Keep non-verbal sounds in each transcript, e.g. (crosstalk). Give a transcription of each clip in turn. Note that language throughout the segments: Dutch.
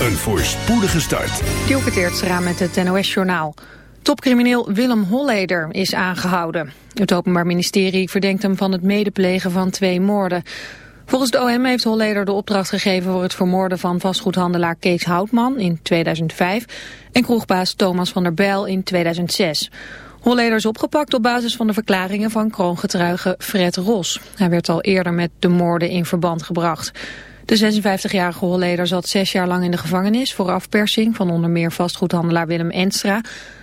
een voorspoedige start. Dielke raam met het NOS-journaal. Topcrimineel Willem Holleder is aangehouden. Het Openbaar Ministerie verdenkt hem van het medeplegen van twee moorden. Volgens de OM heeft Holleder de opdracht gegeven voor het vermoorden van vastgoedhandelaar Kees Houtman in 2005 en kroegbaas Thomas van der Bijl in 2006. Holleder is opgepakt op basis van de verklaringen van kroongetuige Fred Ros. Hij werd al eerder met de moorden in verband gebracht. De 56-jarige Holleder zat zes jaar lang in de gevangenis voor afpersing van onder meer vastgoedhandelaar Willem Enstra.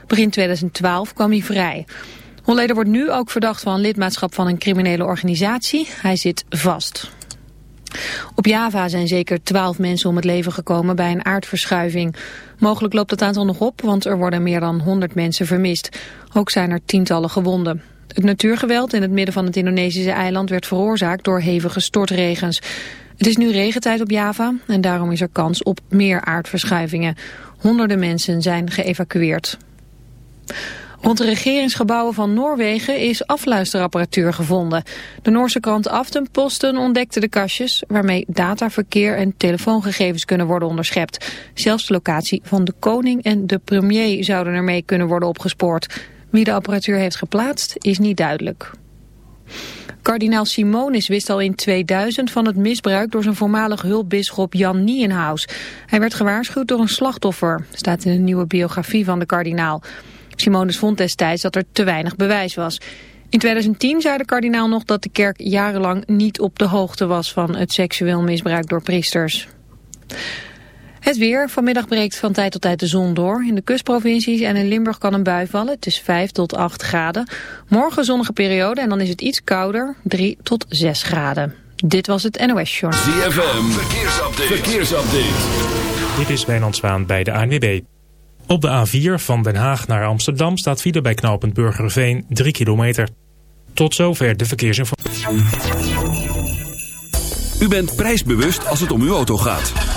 Begin 2012 kwam hij vrij. Holleder wordt nu ook verdacht van lidmaatschap van een criminele organisatie. Hij zit vast. Op Java zijn zeker twaalf mensen om het leven gekomen bij een aardverschuiving. Mogelijk loopt het aantal nog op, want er worden meer dan 100 mensen vermist. Ook zijn er tientallen gewonden. Het natuurgeweld in het midden van het Indonesische eiland werd veroorzaakt door hevige stortregens. Het is nu regentijd op Java en daarom is er kans op meer aardverschuivingen. Honderden mensen zijn geëvacueerd. Rond de regeringsgebouwen van Noorwegen is afluisterapparatuur gevonden. De Noorse krant Aftenposten ontdekte de kastjes... waarmee data, verkeer en telefoongegevens kunnen worden onderschept. Zelfs de locatie van de koning en de premier zouden ermee kunnen worden opgespoord. Wie de apparatuur heeft geplaatst is niet duidelijk. Kardinaal Simonis wist al in 2000 van het misbruik door zijn voormalig hulpbisschop Jan Nienhaus. Hij werd gewaarschuwd door een slachtoffer, staat in een nieuwe biografie van de kardinaal. Simonis vond destijds dat er te weinig bewijs was. In 2010 zei de kardinaal nog dat de kerk jarenlang niet op de hoogte was van het seksueel misbruik door priesters. Het weer. Vanmiddag breekt van tijd tot tijd de zon door. In de kustprovincies en in Limburg kan een bui vallen. Het is 5 tot 8 graden. Morgen zonnige periode en dan is het iets kouder. 3 tot 6 graden. Dit was het NOS Journal. ZFM. Verkeersupdate. Verkeersupdate. Dit is Wijnand Zwaan bij de ANWB. Op de A4 van Den Haag naar Amsterdam staat file bij knooppunt Burgerveen 3 kilometer. Tot zover de verkeersinformatie. U bent prijsbewust als het om uw auto gaat.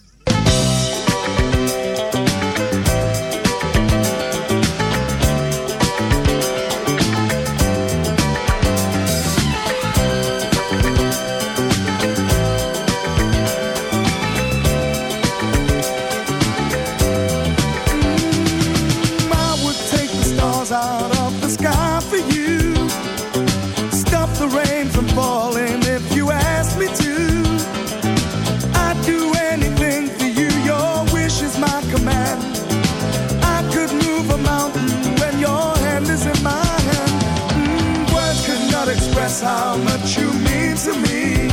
How much you mean to me.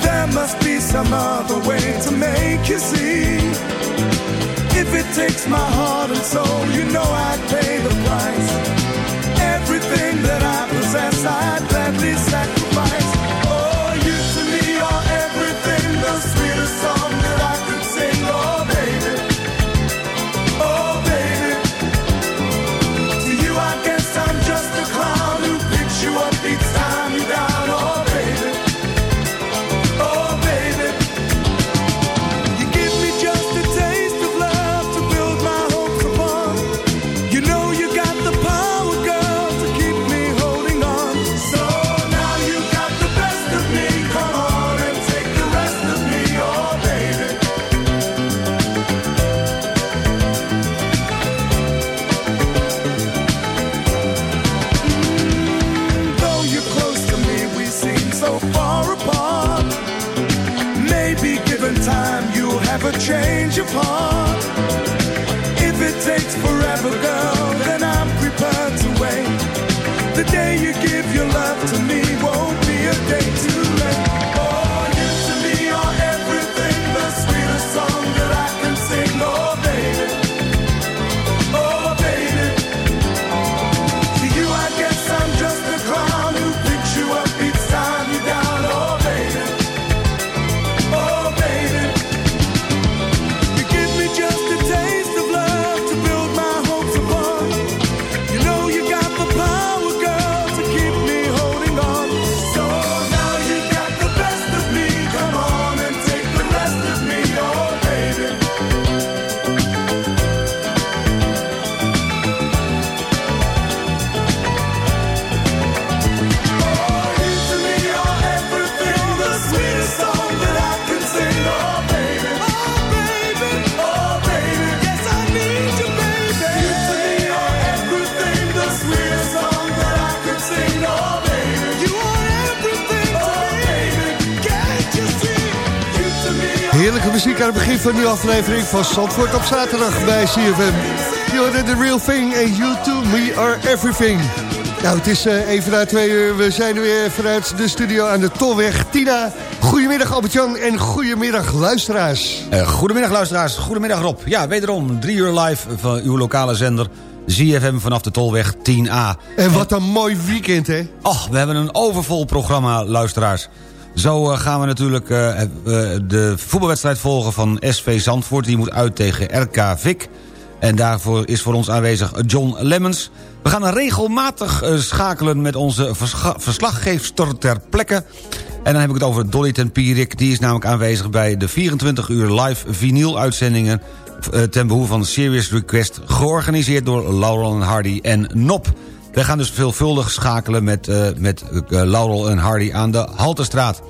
There must be some other way to make you see. If it takes my heart and soul, you know I'd pay the price. De aflevering van Zandvoort op zaterdag bij CFM. Hoorde The Real Thing en You To Me Are Everything. Nou, het is eh, even na twee uur. We zijn er weer vanuit de studio aan de Tolweg. Tina, goedemiddag Albert-Jan en goedemiddag luisteraars. Eh, goedemiddag luisteraars, goedemiddag Rob. Ja, wederom drie uur live van uw lokale zender ZFM vanaf de Tolweg 10A. En wat een mooi weekend, hè? Och, we hebben een overvol programma, luisteraars. Zo eh, gaan we natuurlijk eh, eh, de voetbalwedstrijd volgen van SV Zandvoort. Die moet uit tegen RK Vik. En daarvoor is voor ons aanwezig John Lemmens. We gaan regelmatig schakelen met onze verslaggeefster ter plekke. En dan heb ik het over Dolly ten Pierik. Die is namelijk aanwezig bij de 24 uur live vinyl-uitzendingen... ten behoeve van Serious Request... georganiseerd door Laurel Hardy en Nop. Wij gaan dus veelvuldig schakelen met, eh, met eh, Laurel en Hardy aan de Halterstraat.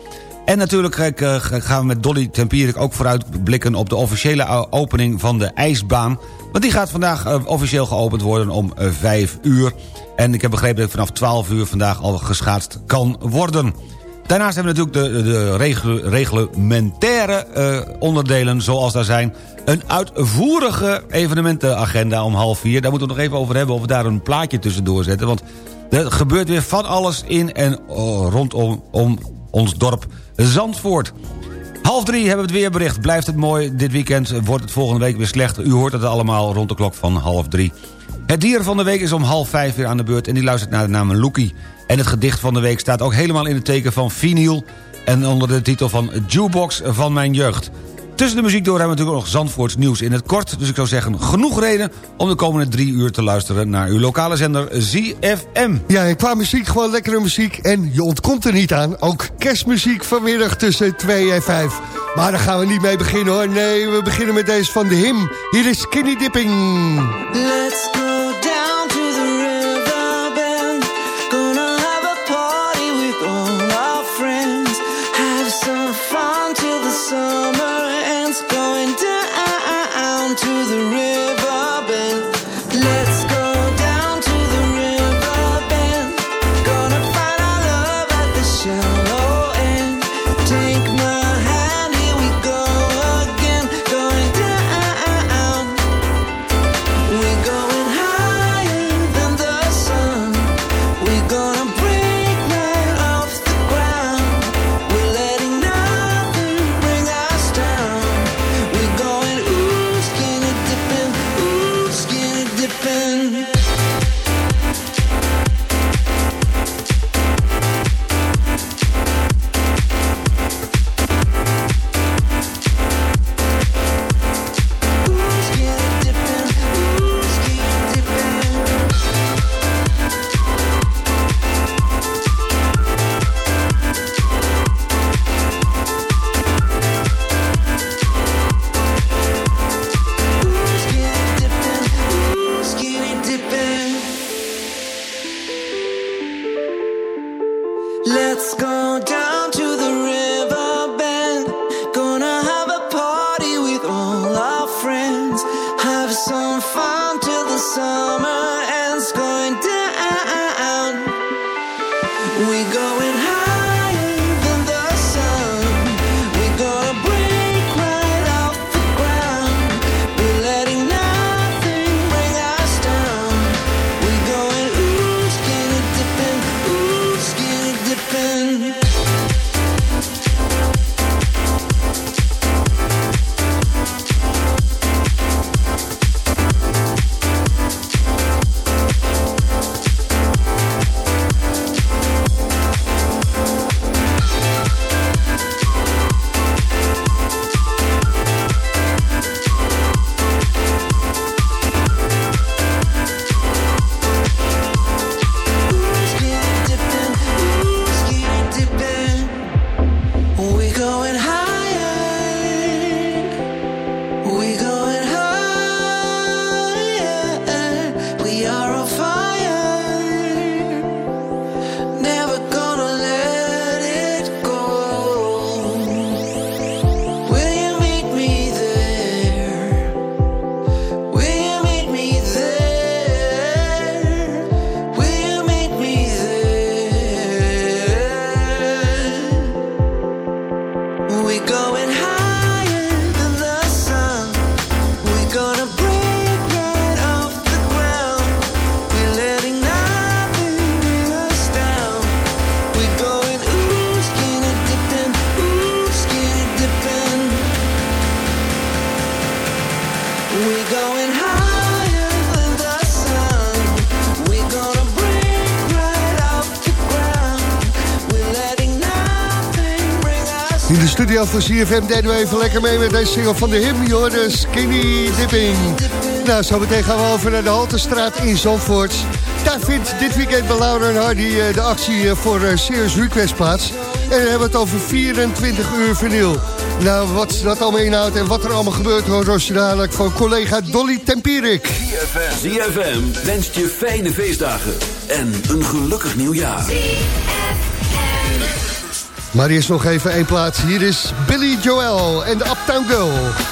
En natuurlijk eh, gaan we met Dolly Tempierik ook vooruitblikken... op de officiële opening van de ijsbaan. Want die gaat vandaag officieel geopend worden om eh, 5 uur. En ik heb begrepen dat vanaf 12 uur vandaag al geschaatst kan worden. Daarnaast hebben we natuurlijk de, de reglementaire eh, onderdelen zoals daar zijn. Een uitvoerige evenementenagenda om half vier. Daar moeten we nog even over hebben of we daar een plaatje tussendoor zetten. Want er gebeurt weer van alles in en oh, rondom om ons dorp Zandvoort. Half drie hebben we het weerbericht. Blijft het mooi. Dit weekend wordt het volgende week weer slecht. U hoort het allemaal rond de klok van half drie. Het dier van de week is om half vijf weer aan de beurt... en die luistert naar de naam Loekie. En het gedicht van de week staat ook helemaal in het teken van vinyl... en onder de titel van Jukebox van mijn jeugd. Tussen de muziek door hebben we natuurlijk nog Zandvoorts nieuws in het kort. Dus ik zou zeggen, genoeg reden om de komende drie uur te luisteren... naar uw lokale zender ZFM. Ja, en qua muziek gewoon lekkere muziek. En je ontkomt er niet aan. Ook kerstmuziek vanmiddag tussen 2 en 5. Maar daar gaan we niet mee beginnen hoor. Nee, we beginnen met deze van de him. Hier is Skinny Dipping. Let's go De studio van CFM deden we even lekker mee met deze single van de him. Hoorde Skinny Dipping. Nou, zo meteen gaan we over naar de Haltestraat in Zandvoort. Daar vindt dit weekend bij Laura en Hardy eh, de actie eh, voor eh, Serious Request plaats. En we hebben het over 24 uur vinyl. Nou, wat dat allemaal inhoudt en wat er allemaal gebeurt... hoor je dadelijk van collega Dolly Tempierik. ZFM wenst je fijne feestdagen en een gelukkig nieuwjaar. Maar eerst nog even één plaats. Hier is Billy Joel en de Uptown Girl.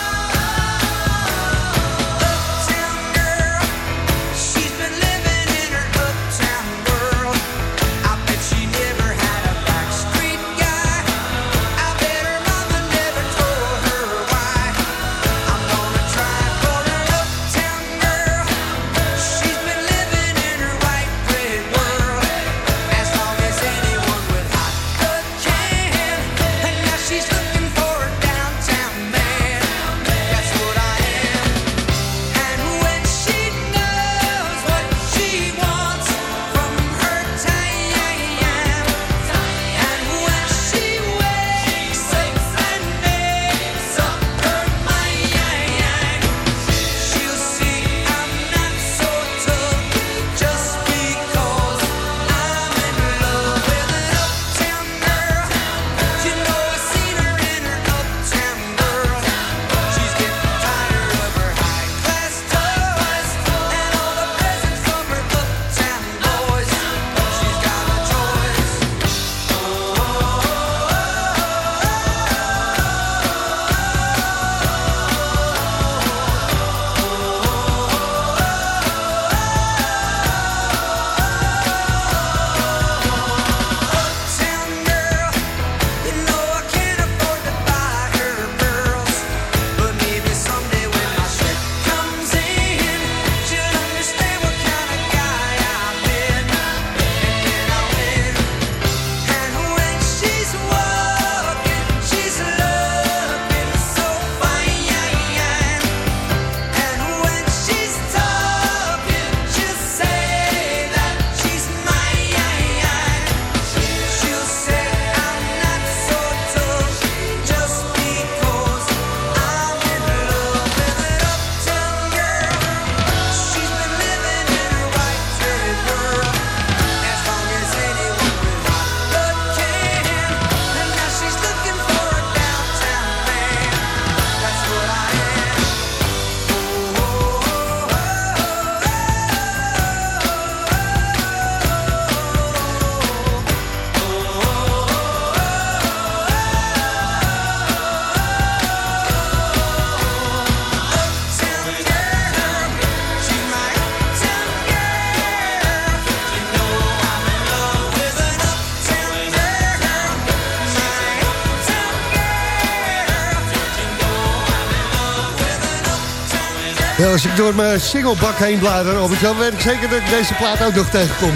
Als ik door mijn singlebak heen blader, Albert Jan, weet ik zeker dat ik deze plaat ook nog tegenkom.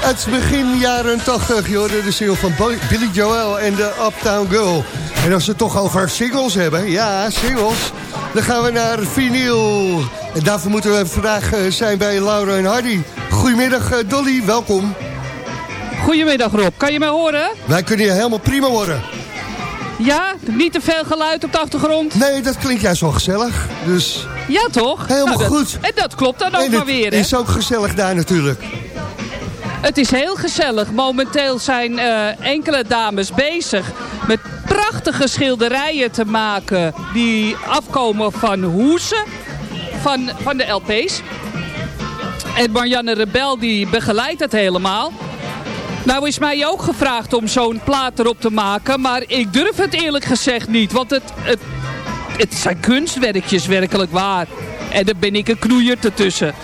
Het begin jaren 80, je hoorde de single van Billy Joel en de Uptown Girl. En als we het toch over singles hebben, ja, singles, dan gaan we naar vinyl. En daarvoor moeten we vandaag eh, zijn bij Laura en Hardy. Goedemiddag eh, Dolly, welkom. Goedemiddag Rob, kan je mij horen? Wij kunnen je helemaal prima horen. Ja, niet te veel geluid op de achtergrond? Nee, dat klinkt juist wel gezellig. Dus Ja toch? Helemaal dat- goed. En dat klopt dan ook en maar het weer hè? is ook gezellig daar natuurlijk. Het is heel gezellig. Momenteel zijn eh, enkele dames bezig met prachtige schilderijen te maken die afkomen van hoesen van, van de LP's. En Marianne Rebel die begeleidt het helemaal. Nou is mij ook gevraagd om zo'n plaat erop te maken, maar ik durf het eerlijk gezegd niet, want het, het, het zijn kunstwerkjes werkelijk waar. En daar ben ik een knoeier ertussen.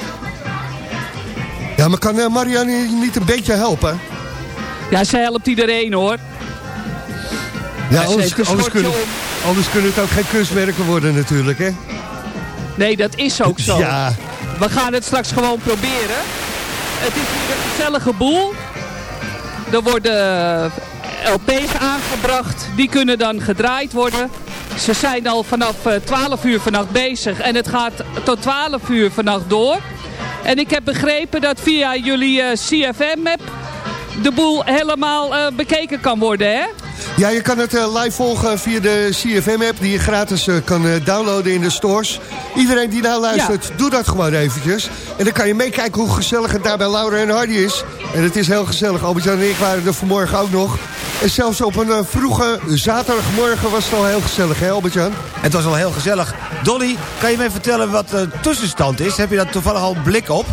Ja, maar kan eh, Marianne niet een beetje helpen? Ja, ze helpt iedereen hoor. Ja, anders, anders, kunnen, anders kunnen het ook geen kunstwerken worden natuurlijk, hè? Nee, dat is ook zo. Ja, We gaan het straks gewoon proberen. Het is hier een gezellige boel. Er worden LP's aangebracht. Die kunnen dan gedraaid worden. Ze zijn al vanaf eh, 12 uur vannacht bezig. En het gaat tot 12 uur vannacht door. En ik heb begrepen dat via jullie eh, CFM-app de boel helemaal eh, bekeken kan worden, hè? Ja, je kan het eh, live volgen via de CFM-app... die je gratis eh, kan eh, downloaden in de stores. Iedereen die nou luistert, doe dat gewoon eventjes. En dan kan je meekijken hoe gezellig het daar bij Laura en Hardy is. En het is heel gezellig. Albert-Jan en ik waren er vanmorgen ook nog. En zelfs op een eh, vroege zaterdagmorgen was het al heel gezellig, hè Albert-Jan? Het was wel heel gezellig. Dolly, kan je mij vertellen wat de tussenstand is? Heb je daar toevallig al blik op?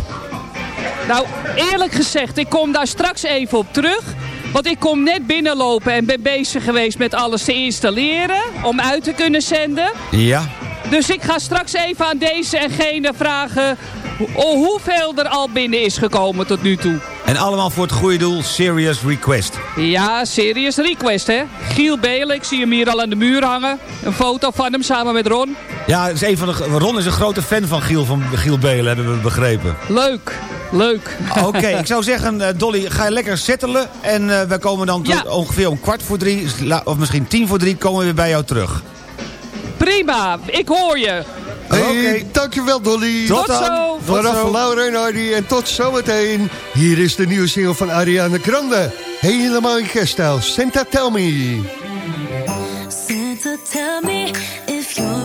Nou, eerlijk gezegd, ik kom daar straks even op terug. Want ik kom net binnenlopen en ben bezig geweest met alles te installeren. Om uit te kunnen zenden. Ja. Dus ik ga straks even aan deze en gene vragen ho- hoeveel er al binnen is gekomen tot nu toe. En allemaal voor het goede doel, Serious Request. Ja, serious request hè. Giel Belen, ik zie hem hier al aan de muur hangen. Een foto van hem samen met Ron. Ja, is een van de, Ron is een grote fan van Giel, van Giel Belen, hebben we begrepen. Leuk, leuk. Oké, (laughs) ik zou zeggen, eh, Dolly, ga je lekker settelen. En eh, we komen dan tot Ja. ongeveer om kwart voor drie, of misschien tien voor drie, komen we weer bij jou terug. Prima, ik hoor je. Hey, Oké. dankjewel Dolly. Tot zo. Vanaf. Laura en Hardy en tot zometeen. Hier is de nieuwe single van Ariana Grande. Helemaal in kerststijl. Santa Tell Me. Santa, tell me if you're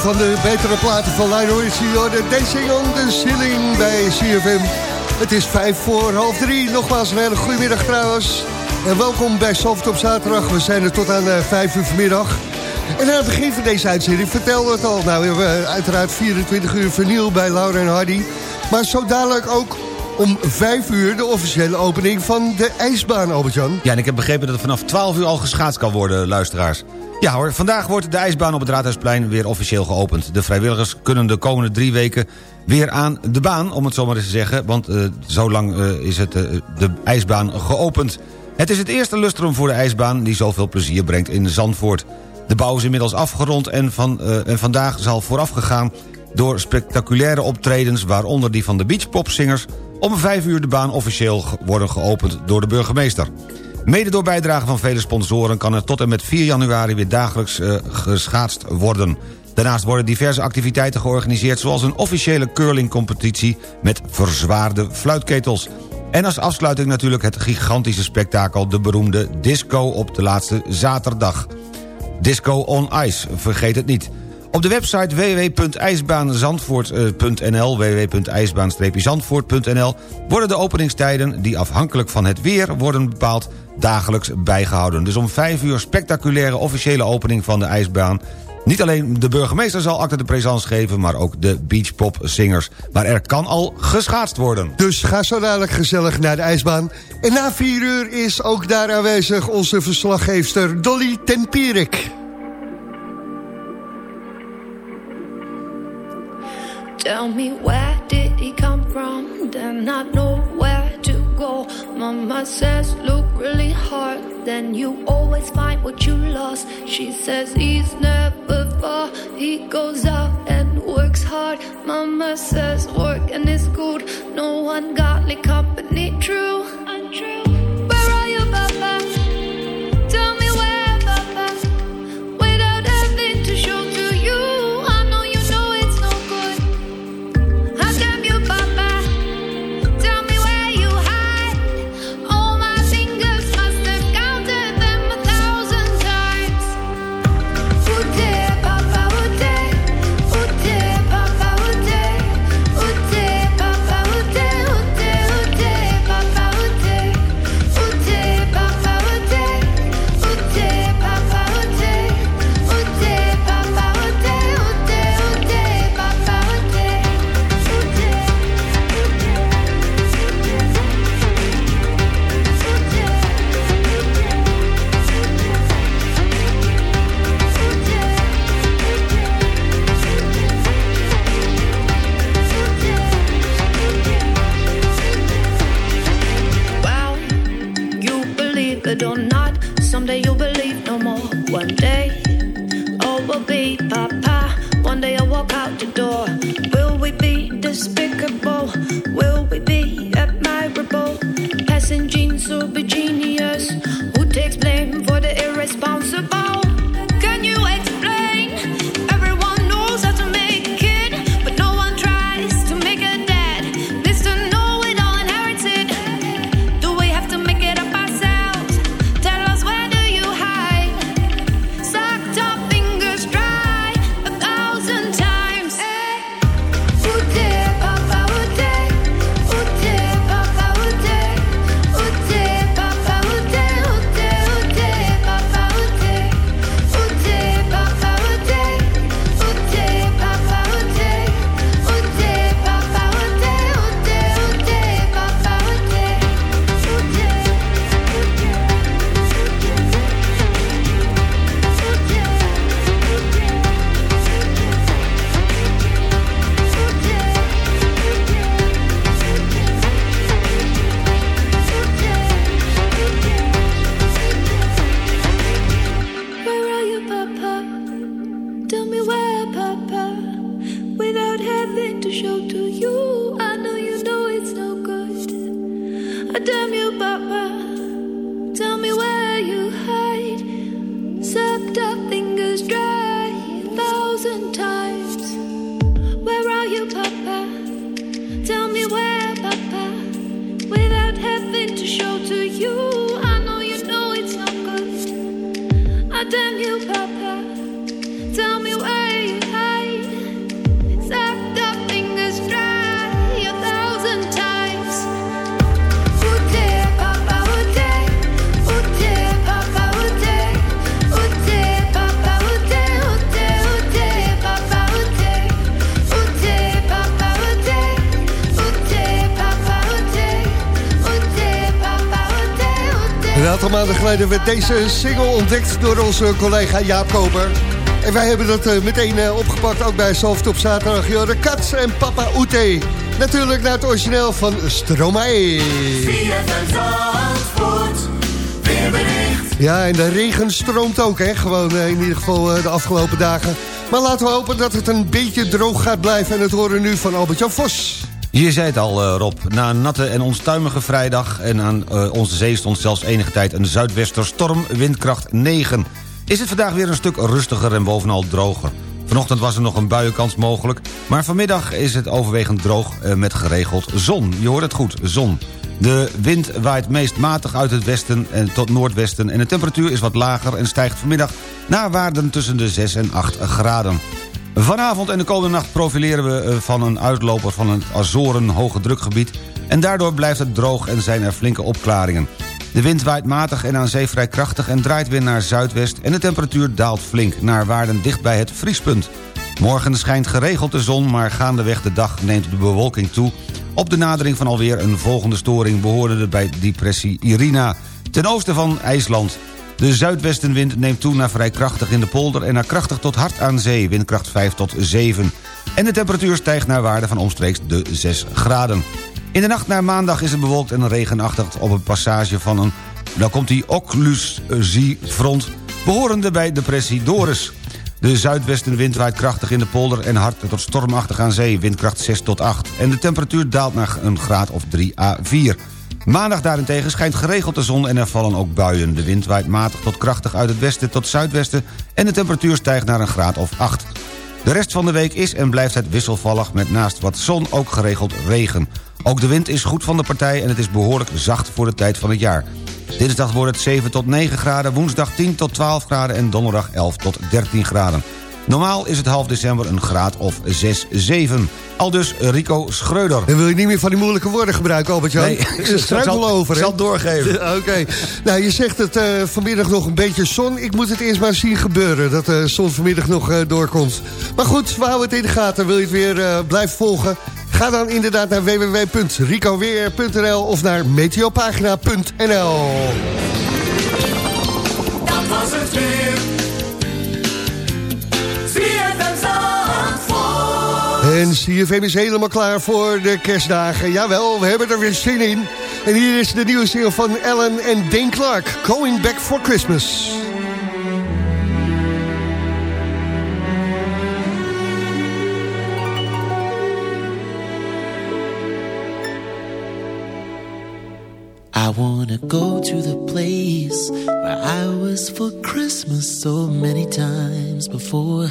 van de betere platen van Lionel Richie. hoor. De Dancing on the Ceiling bij CFM. Het is vijf voor half drie. Nogmaals een hele goede middag trouwens. En welkom bij Soft op zaterdag. We zijn er tot aan eh, vijf uur vanmiddag. En aan het begin van deze uitzending vertelde het al. Nou, we hebben uiteraard 24 uur vernieuw bij Laura en Hardy. Maar zo dadelijk ook om vijf uur de officiële opening van de ijsbaan, Albert-Jan. Ja, en ik heb begrepen dat het vanaf 12 uur al geschaatst kan worden, luisteraars. Ja hoor, vandaag wordt de ijsbaan op het Raadhuisplein weer officieel geopend. De vrijwilligers kunnen de komende drie weken weer aan de baan, om het zo maar eens te zeggen. Want uh, zo lang uh, is het, uh, de ijsbaan geopend. Het is het eerste lustrum voor de ijsbaan die zoveel plezier brengt in Zandvoort. De bouw is inmiddels afgerond en, van, vandaag zal voorafgegaan door spectaculaire optredens... waaronder die van de beachpopzingers... om vijf uur de baan officieel worden geopend door de burgemeester. Mede door bijdrage van vele sponsoren kan er tot en met 4 januari weer dagelijks uh, geschaatst worden. Daarnaast worden diverse activiteiten georganiseerd... zoals een officiële curlingcompetitie met verzwaarde fluitketels. En als afsluiting natuurlijk het gigantische spektakel... de beroemde disco op de laatste zaterdag. Disco on Ice, vergeet het niet. Op de website www.ijsbaanzandvoort.nl www.ijsbaan-zandvoort.nl worden de openingstijden, die afhankelijk van het weer worden bepaald, dagelijks bijgehouden. Dus om 5 uur spectaculaire officiële opening van de ijsbaan. Niet alleen de burgemeester zal acte de présence geven... maar ook de beachpopzingers. Maar er kan al geschaatst worden. Dus ga zo dadelijk gezellig naar de ijsbaan. En na 4 uur is ook daar aanwezig onze verslaggeefster Dolly Tempierik. Tell me where did he come from? Then I know where to go. Mama says, look really hard. Then you always find what you lost. She says he's never far. He goes out and works hard. Mama says work and is good. No ungodly company. True, untrue. Be aantal maanden geleden werd deze single ontdekt door onze collega Jaap Koper. En wij hebben dat eh, meteen eh, opgepakt, ook bij Soft op zaterdag. Ja, de Cats en Papa Oete. Natuurlijk naar het origineel van Stromae. Ja, en de regen stroomt ook, hè? Gewoon eh, in ieder geval de afgelopen dagen. Maar laten we hopen dat het een beetje droog gaat blijven. En het horen nu van Albert-Jan Vos. Je zei het al, eh, Rob. Na een natte en onstuimige vrijdag... en aan eh, onze zee stond zelfs enige tijd een zuidwesterstorm, windkracht 9... is het vandaag weer een stuk rustiger en bovenal droger. Vanochtend was er nog een buienkans mogelijk... maar vanmiddag is het overwegend droog eh, met geregeld zon. Je hoort het goed, zon. De wind waait meest matig uit het westen en tot noordwesten... en de temperatuur is wat lager en stijgt vanmiddag naar waarden tussen de 6 en 8 graden. Vanavond en de komende nacht profileren we eh, van een uitloper van het Azoren hoge drukgebied... en daardoor blijft het droog en zijn er flinke opklaringen. De wind waait matig en aan zee vrij krachtig en draait weer naar zuidwest... en de temperatuur daalt flink naar waarden dicht bij het vriespunt. Morgen schijnt geregeld de zon, maar gaandeweg de dag neemt de bewolking toe... op de nadering van alweer een volgende storing behorende bij depressie Irina... ten oosten van IJsland. De zuidwestenwind neemt toe naar vrij krachtig in de polder... en naar krachtig tot hard aan zee, windkracht 5 tot 7. En de temperatuur stijgt naar waarde van omstreeks de 6 graden. In de nacht naar maandag is het bewolkt en regenachtig... op een passage van een, dan komt die occlusiefront... behorende bij depressie Doris. De zuidwestenwind waait krachtig in de polder... en hard tot stormachtig aan zee, windkracht 6 tot 8. En de temperatuur daalt naar een graad of 3 à 4. Maandag daarentegen schijnt geregeld de zon en er vallen ook buien. De wind waait matig tot krachtig uit het westen tot zuidwesten... en de temperatuur stijgt naar een graad of 8. De rest van de week is en blijft het wisselvallig... met naast wat zon ook geregeld regen. Ook de wind is goed van de partij en het is behoorlijk zacht voor de tijd van het jaar. Dinsdag wordt het 7 tot 9 graden, woensdag 10 tot 12 graden... en donderdag 11 tot 13 graden. Normaal is het half december een graad of 6, 7. Al dus Rico Schreuder. En wil je niet meer van die moeilijke woorden gebruiken, Albert-Jan? Nee, Er is struikel over, Ik zal het doorgeven. Oké. Nou, je zegt het eh, vanmiddag nog een beetje zon. Ik moet het eerst maar zien gebeuren, dat de zon vanmiddag nog eh, doorkomt. Maar goed, we houden het in de gaten. Wil je het weer eh, blijven volgen? Ga dan inderdaad naar www.ricoweer.nl of naar meteopagina.nl. Dat was het weer. En CFM is helemaal klaar voor de kerstdagen. Jawel, we hebben er weer zin in. En hier is de nieuwe single van Ellen en Dane Clark. Going Back for Christmas. I wanna go to the place where I was for Christmas so many times before.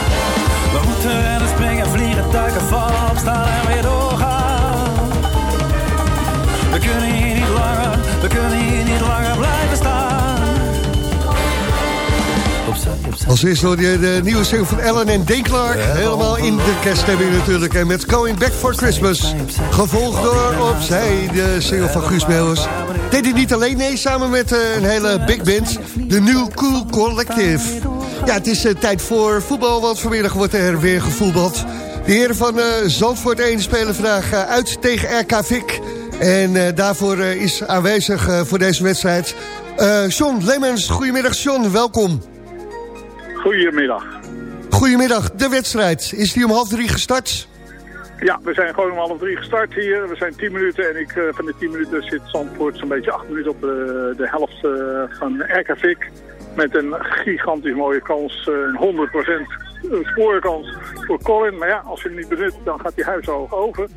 We moeten rennen, springen, vliegen, duiken, vallen, opstaan en weer doorgaan. We kunnen hier niet langer, we kunnen hier niet langer blijven staan. Opzij, opzij. Als eerste hoor je de nieuwe single van Ellen en Dane Clark. Helemaal in de kerststemming natuurlijk. En met Going Back for Christmas. Gevolgd door Opzij, de single van Guus Meeuwers. Deed hij niet alleen, nee, samen met eh, een hele big band. De New Cool Collective. Ja, het is eh, tijd voor voetbal, want vanmiddag wordt er weer gevoetbald. De heren van eh, Zandvoort 1 spelen vandaag eh, uit tegen RK Vic. En daarvoor is aanwezig voor deze wedstrijd John Lemmens. Goedemiddag John, welkom. Goedemiddag. Goedemiddag, de wedstrijd. Is die om half drie gestart? Ja, we zijn gewoon om half drie gestart hier. We zijn 10 minuten en ik, van de 10 minuten zit Zandvoort zo'n beetje 8 minuten op de, de helft van RKVIC. Met een gigantisch mooie kans, eh, een 100% spoorkans voor Colin. Maar ja, als je hem niet benut, dan gaat hij huishoog over.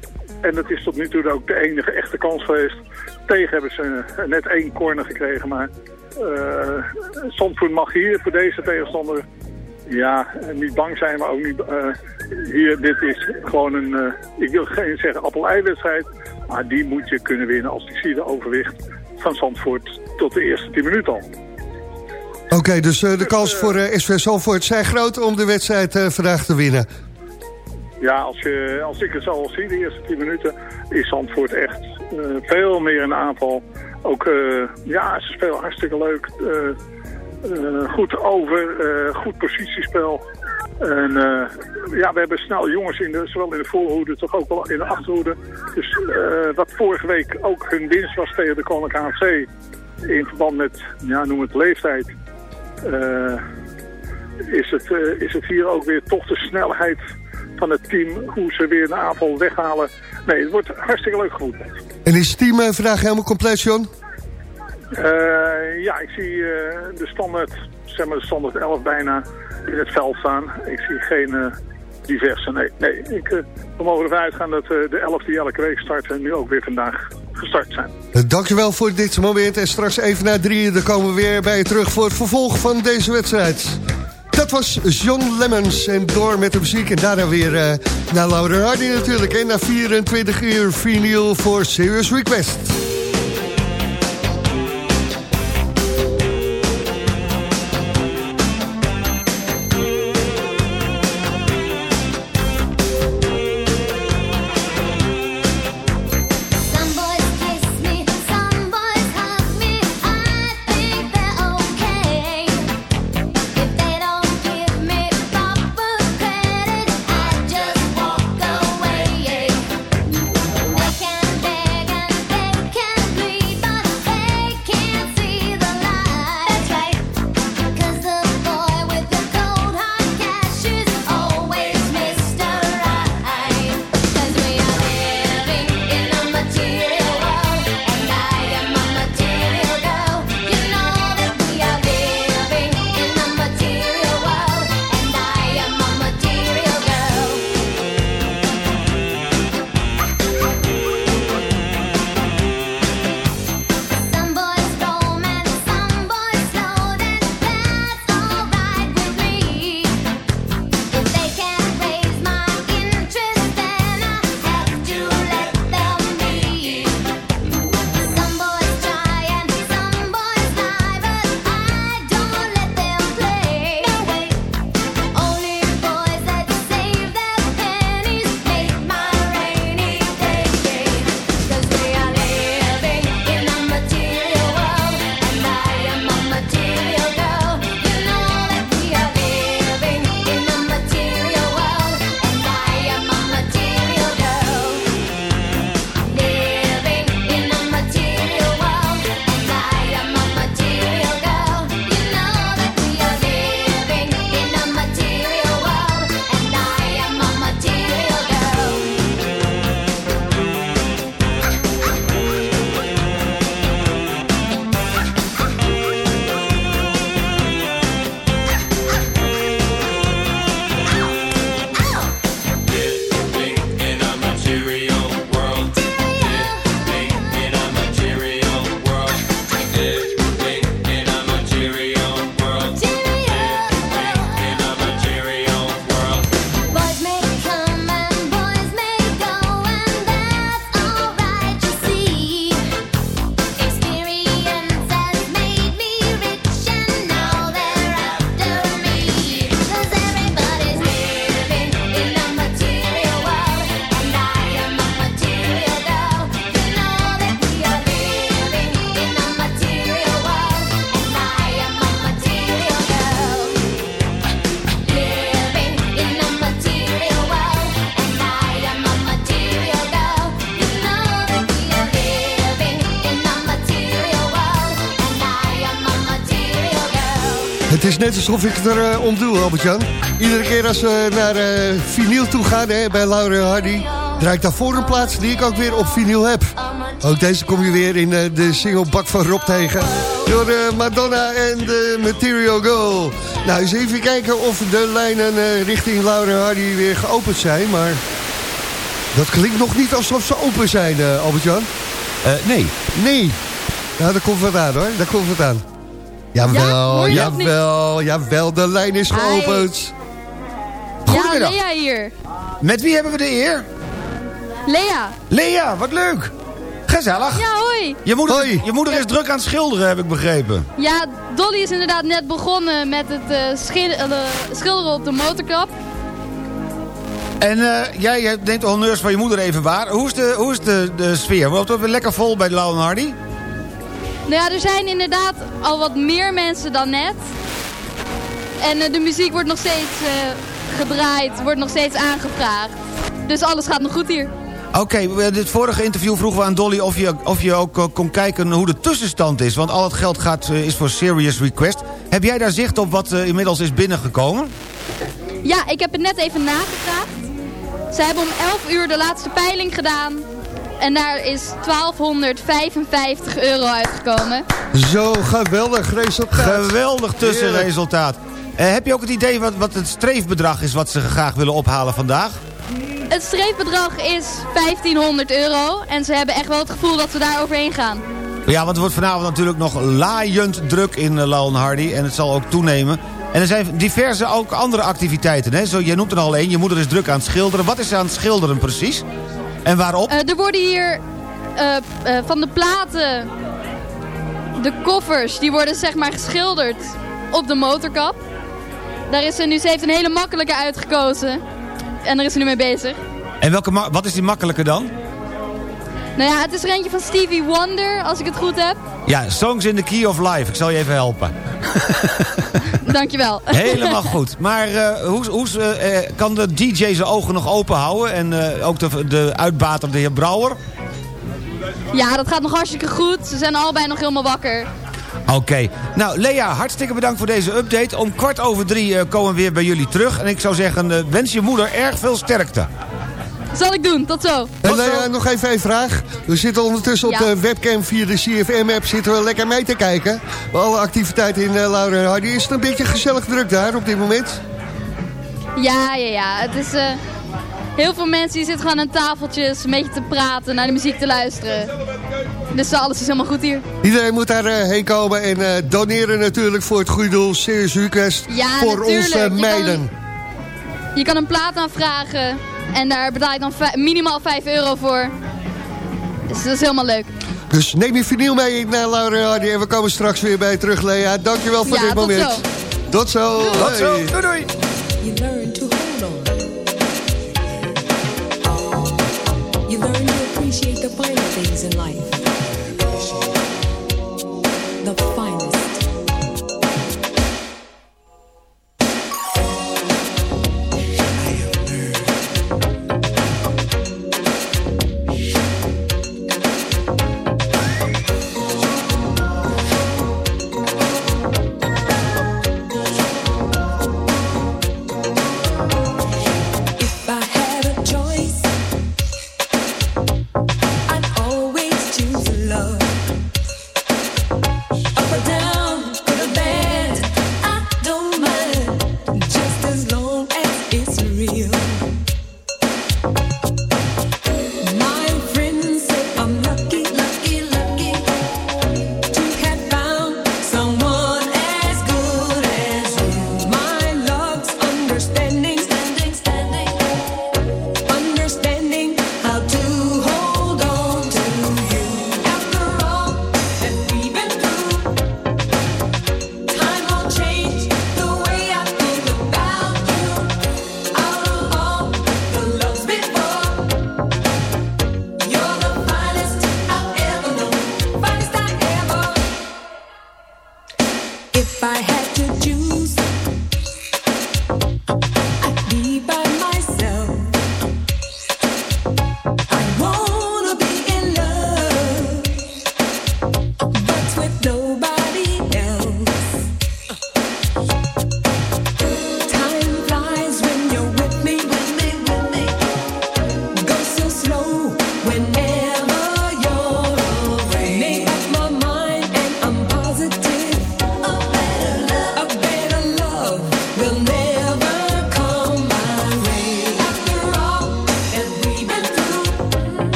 En dat is tot nu toe ook de enige echte kans geweest. Tegen hebben ze eh, net één corner gekregen, maar eh Zandvoort mag hier voor deze tegenstander ja, eh, niet bang zijn, maar ook niet... eh, hier, dit is gewoon een, eh, ik wil geen zeggen appel-ei-wedstrijd, maar die moet je kunnen winnen als die zie de overwicht van Zandvoort tot de eerste 10 minuten al. Oké, dus eh, de kans voor eh, SV Zandvoort zijn groot om de wedstrijd eh, vandaag te winnen. Ja, als, je, als ik het zo al zie, de eerste 10 minuten, is Zandvoort echt veel meer in aanval. Ook, ja, ze spelen hartstikke leuk. goed over, goed positiespel. En ja, we hebben snel jongens in de, zowel in de voorhoede, toch ook wel in de achterhoede. Dus wat vorige week ook hun winst was tegen de Koninklijke AFC, in verband met, ja, noem het leeftijd, is, het, eh, is het hier ook weer toch de snelheid van het team, hoe ze weer een aanval weghalen. Nee, het wordt hartstikke leuk gevoetbald. En is het team eh, vandaag helemaal compleet, John? Eh, ja, ik zie eh, de standaard, zeg maar de standaard 11 bijna in het veld staan. Ik zie geen eh, diverse, nee. nee ik, eh, we mogen ervan uitgaan dat eh, de 11 die elke week starten nu ook weer vandaag gestart zijn. Dankjewel voor dit moment. En straks even na drieën, dan komen we weer bij je terug voor het vervolg van deze wedstrijd. Dat was John Lemmens en door met de muziek. En daarna weer eh, naar Laura Hardy natuurlijk. En na 24 uur vinyl voor Serious Request. Net alsof ik het er eh, om doe, Albert-Jan. Iedere keer als we naar eh vinyl toe gaan hè, bij Laura Hardy... draai ik daarvoor een plaats die ik ook weer op vinyl heb. Ook deze kom je weer in eh, de single Bak van Rob tegen. Door Madonna en de Material Girl. Nou, eens even kijken of de lijnen richting Laura Hardy weer geopend zijn. Maar dat klinkt nog niet alsof ze open zijn, Albert-Jan. nee. Nee. Nou, daar komt wat aan hoor. Daar komt wat aan. Jawel, niet? jawel, jawel. De lijn is geopend. Ja, Goedemiddag. Lea hier. Met wie hebben we de eer? Lea. Lea, wat leuk. Gezellig. Ja, hoi. Je moeder, je moeder is druk aan het schilderen, heb ik begrepen. Ja, Dolly is inderdaad net begonnen met het eh, schil- eh, schilderen op de motorkap. En eh, jij neemt de honneurs van je moeder even waar. Hoe is de, hoe is de, de sfeer? Wordt het weer lekker vol bij de Lauw en Hardy? Nou ja, er zijn inderdaad al wat meer mensen dan net. En eh, de muziek wordt nog steeds eh, gedraaid, wordt nog steeds aangevraagd. Dus alles gaat nog goed hier. Oké, dit vorige interview vroegen we aan Dolly of je, of je ook eh, kon kijken hoe de tussenstand is. Want al het geld gaat, is voor Serious Request. Heb jij daar zicht op wat inmiddels is binnengekomen? Ja, ik heb het net even nagevraagd. Ze hebben om 11 uur de laatste peiling gedaan. En daar is 1255 euro uitgekomen. Zo, geweldig resultaat. Geweldig tussenresultaat. Eh, heb je ook het idee wat, wat het streefbedrag is wat ze graag willen ophalen vandaag? Het streefbedrag is 1500 euro. En ze hebben echt wel het gevoel dat we daar overheen gaan. Ja, want het wordt vanavond natuurlijk nog laaiend druk in uh, Hardy. En het zal ook toenemen. En er zijn diverse ook andere activiteiten. Hè? Zo, jij noemt er al één. Je moeder is druk aan het schilderen. Wat is ze aan het schilderen precies? En waarop? Eh, er worden hier eh, eh, van de platen, de koffers, die worden zeg maar geschilderd op de motorkap. Daar is ze nu, ze heeft een hele makkelijke uitgekozen. En daar is ze nu mee bezig. En welke wat is die makkelijke dan? Nou ja, het is er eentje van Stevie Wonder, als ik het goed heb. Ja, Songs in the Key of Life. Ik zal je even helpen. (laughs) Dankjewel. Helemaal goed. Maar eh, hoe, hoe eh, eh, kan de DJ zijn ogen nog open houden? En ook de, de uitbater, de heer Brouwer? Ja, dat gaat nog hartstikke goed. Ze zijn allebei nog helemaal wakker. Oké. Nou, Lea, hartstikke bedankt voor deze update. Om kwart over drie komen we weer bij jullie terug. En ik zou zeggen, wens je moeder erg veel sterkte. Zal ik doen, tot zo. En Lea, nog even een vraag. We zitten ondertussen op de webcam via de CFM-app. Zitten we lekker mee te kijken. Alle activiteiten in uh, Laura en Hardy. Is het een beetje gezellig druk daar op dit moment? Ja, ja, ja. Het is... eh, heel veel mensen die zitten gewoon aan tafeltjes een beetje te praten, naar de muziek te luisteren. Dus alles is helemaal goed hier. Iedereen moet daar eh, heen komen en eh, doneren natuurlijk voor het goede doel. Serious Request Ja, voor natuurlijk. onze Je kan- meiden. Je kan een plaat aanvragen en daar betaal je dan minimaal 5 euro voor. Dus dat is helemaal leuk. Dus neem je vinyl mee naar Laura en Hardy. En we komen straks weer bij je terug, Lea. Dankjewel voor Ja, dit tot moment. zo. Tot zo. Tot zo. Doei doei. You learn to hold on. You learn to appreciate the finer things in life.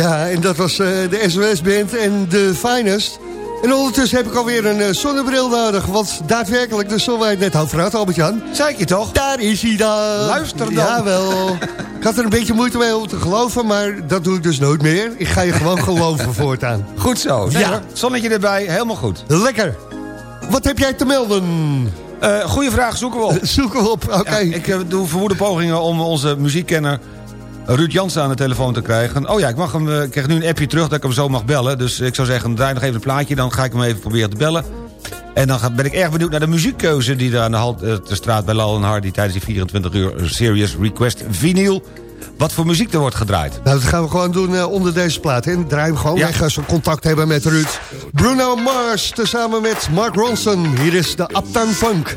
Ja, en dat was eh, de SOS-band en de Finest. En ondertussen heb ik alweer een eh, zonnebril nodig. Want daadwerkelijk, de zon waar je het net over had, Albert-Jan. Zei ik je toch? Daar is hij dan. Luister dan. Jawel. Ik had er een beetje moeite mee om te geloven, maar dat doe ik dus nooit meer. Ik ga je gewoon geloven voortaan. Goed zo. Ja. Zonnetje erbij, helemaal goed. Lekker. Wat heb jij te melden? Eh goeie vraag, zoeken we op. (laughs) Zoeken we op, oké. Ja, ik eh, doe verwoede pogingen om onze muziekkenner Ruud Jansen aan de telefoon te krijgen. Oh ja, ik, mag hem, eh, ik krijg nu een appje terug dat ik hem zo mag bellen. Dus ik zou zeggen, draai nog even een plaatje, dan ga ik hem even proberen te bellen. En dan ga- ben ik erg benieuwd naar de muziekkeuze... die daar aan de, halt, eh, de straat bij Lal en Hardy... tijdens die 24 uur Serious Request vinyl... wat voor muziek er wordt gedraaid. Nou, dat gaan we gewoon doen eh, onder deze plaat. En draai hem gewoon Ja. weg als we contact hebben met Ruud. Bruno Mars, tezamen met Mark Ronson. Hier is de Uptown Funk.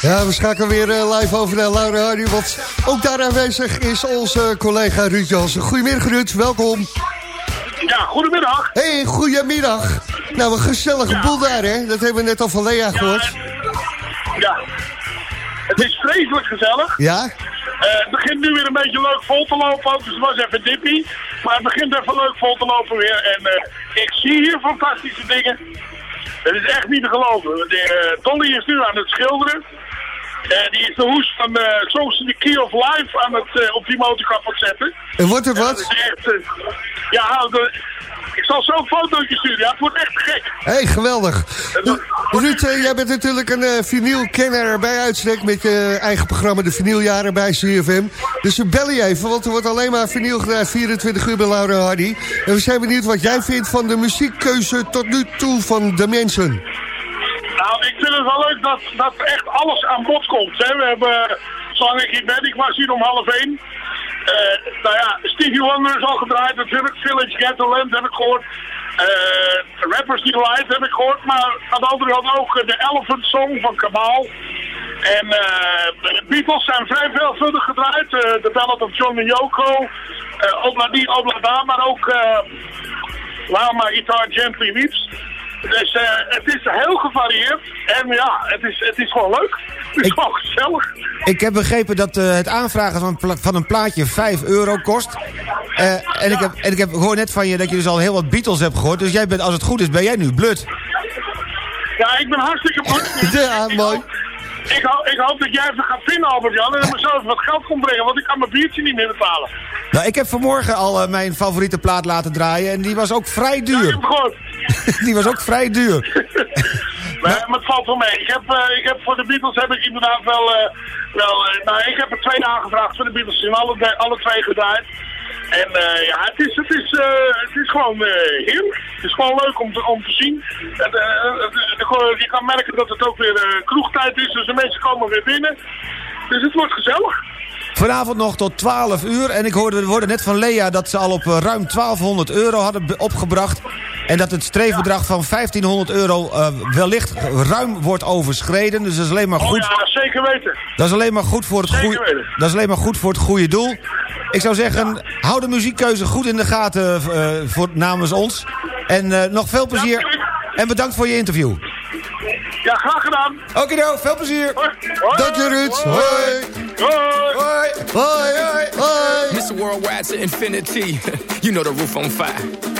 Ja, we schakelen weer eh, live over naar Laura Hardy. Want ook daar aanwezig is onze collega Ruud Jansen. Goedemiddag Ruud, welkom. Ja, goedemiddag. Hey, goedemiddag. Nou, een gezellige boel daar, hè? Dat hebben we net al van Lea gehoord. Ja. Het is vreselijk gezellig. Ja? Eh, het begint nu weer een beetje leuk vol te lopen, ook, dus het was even dippie. Maar het begint even leuk vol te lopen weer. En eh, ik zie hier fantastische dingen. Het is echt niet te geloven. De, Dolly is nu aan het schilderen. Eh, die is de hoes van uh, Songs in the Key of Life aan het, eh, op die motorkap aan het zetten. En wordt het wat? echt, eh, ja, de- ik zal zo een fotootje sturen. Ja, het wordt echt gek. Hé, hey, geweldig. Ruud, eh, jij bent natuurlijk een eh vinylkenner bij uitstek... met je eigen programma De Vinyljaren bij CFM. Dus we bellen je even, want er wordt alleen maar vinyl gedraaid... 24 uur bij Laura Hardy. En we zijn benieuwd wat jij vindt van de muziekkeuze tot nu toe van The Mansion. Nou, ik vind het wel leuk dat, dat echt alles aan bod komt. We hebben, zolang ik hier ben, ik was hier om half één. Eh, nou ja, Stevie Wonder is al gedraaid natuurlijk. Village Ghettoland heb ik gehoord. Eh, Rappers Delight heb ik gehoord. Maar aan de andere kant ook eh, de Elephant Song van Kamal. En de Beatles zijn vrij veelvuldig gedraaid. De Ballad of John en Yoko. Uh, Obladi, Oblada, maar ook... My Guitar Gently Weeps. Dus eh, het is heel gevarieerd. En ja, het is, het is gewoon leuk. Het is gewoon gezellig. Ik heb begrepen dat eh, het aanvragen van, van een plaatje 5 euro kost. Eh, en, ik heb, en ik heb, ik hoor net van je dat je dus al heel wat Beatles hebt gehoord. Dus jij bent, als het goed is, ben jij nu blut. Ja, ik ben hartstikke blij. (laughs) Ja, mooi. Ik, hoop, ik hoop dat jij even gaat vinden, Albert-Jan. En dat me zo even wat geld komt brengen. Want ik kan mijn biertje niet meer betalen. Nou, ik heb vanmorgen al eh, mijn favoriete plaat laten draaien. En die was ook vrij duur. gehoord. (laughs) die was ook vrij duur. (laughs) Maar, maar het valt wel mee. Ik heb, eh, ik heb voor de Beatles heb ik inderdaad wel... eh, wel nou, ik heb er twee aangevraagd voor de Beatles. Zijn alle, alle twee gedraaid. En eh, ja, het is, het is, eh, het is gewoon heerlijk. Het is gewoon leuk om te, om te zien. Het, je kan merken dat het ook weer kroegtijd is. Dus de mensen komen weer binnen. Dus het wordt gezellig. Vanavond nog tot 12 uur. En ik hoorde, hoorde net van Lea dat ze al op ruim 1200 euro hadden opgebracht. En dat het streefbedrag van 1500 euro wellicht ruim wordt overschreden. Dus dat is alleen maar Oh goed. ja, zeker weten. Dat is alleen maar goed voor het goede. Dat is alleen maar goed voor het goede doel. Ik zou zeggen, hou de muziekkeuze goed in de gaten eh, voor, namens ons. En eh, nog veel plezier. En bedankt voor je interview. Ja, graag gedaan. Okido, veel plezier. Dank je, Ruud. Hoi. Hoi. Hoi. Hoi. Hoi. Mr. Worldwide to infinity. (laughs) you know the roof on fire.